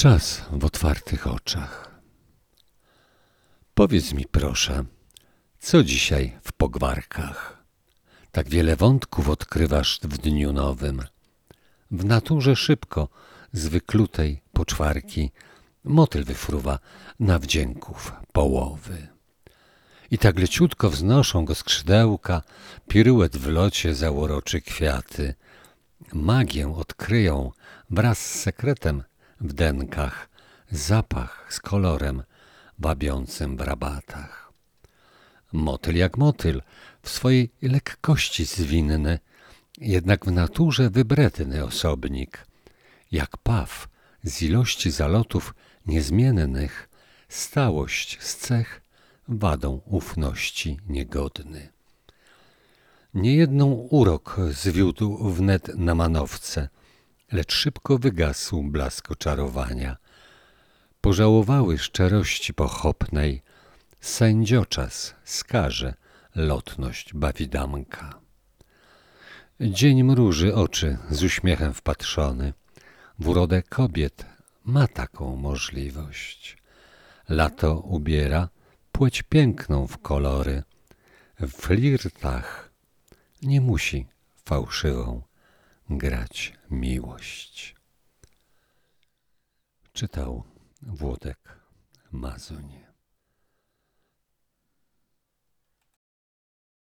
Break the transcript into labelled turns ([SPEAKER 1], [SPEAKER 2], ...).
[SPEAKER 1] Czas w otwartych oczach. Powiedz mi proszę, co dzisiaj w pogwarkach? Tak wiele wątków odkrywasz w dniu nowym. W naturze szybko, z wyklutej poczwarki, motyl wyfruwa na wdzięków połowy. I tak leciutko wznoszą go skrzydełka, piruet w locie załoroczy kwiaty. Magię odkryją wraz z sekretem w denkach, zapach z kolorem wabiącym w rabatach. Motyl jak motyl, w swojej lekkości zwinny, jednak w naturze wybredny osobnik. Jak paw z ilości zalotów niezmiennych, stałość z cech wadą ufności niegodny. Niejedną urok zwiódł wnet na manowce, lecz szybko wygasł blask oczarowania. Pożałowały szczerości pochopnej, sędzioczas skaże lotność bawidamka. Dzień mruży oczy z uśmiechem wpatrzony, w urodę kobiet ma taką możliwość. Lato ubiera płeć piękną w kolory, w flirtach nie musi fałszywą grać miłość. Czytał Włodek Mazoń.